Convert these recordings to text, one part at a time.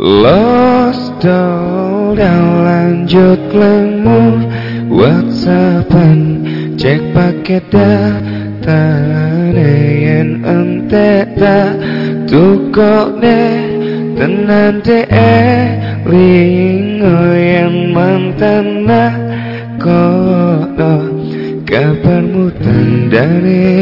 Lost dan lanjut lemur Whatsappan cek paket data yen ente tak. Tukok deh tenan de lingo yang mantan nah kono kabarmu tandane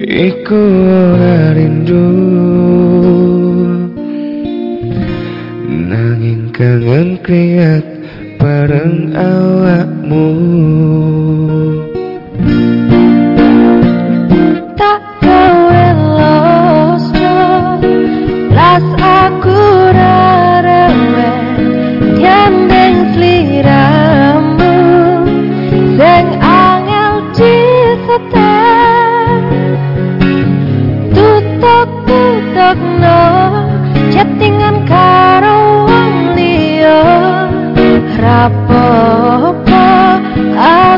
iku rindu Nanging kangen kriat bareng awakmu. Tak gawe losto Las aku rarewe Nyandeng sliramu Seng angel disetel Tutuk-tutuk no Chattingan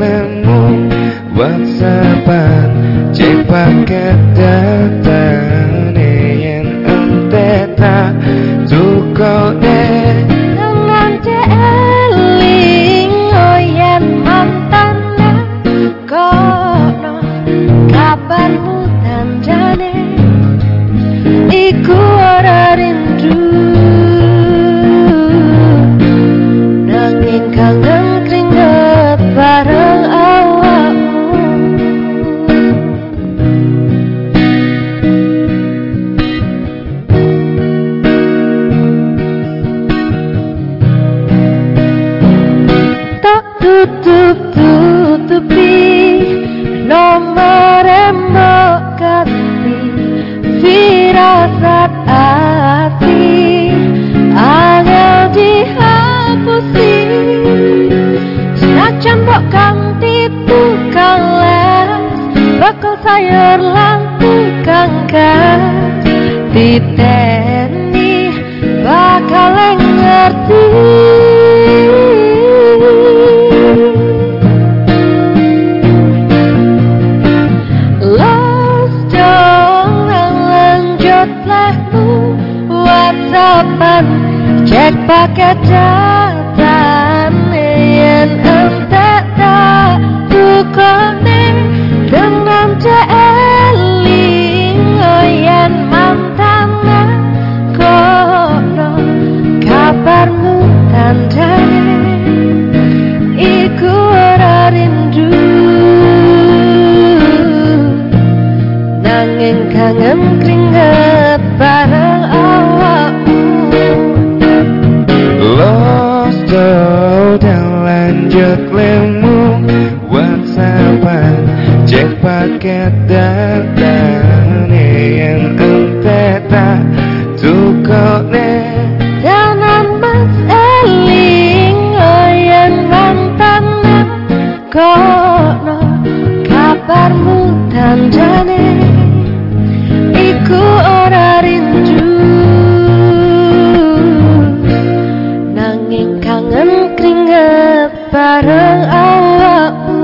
lemu Whatsappan cek paket data lanjut lehmu Whatsappan cek paket data paket datang yang enteta tukone jangan maseling oyen mantan kono kabarmu tandane iku ora rindu. Nanging kangen keringet bareng awakmu.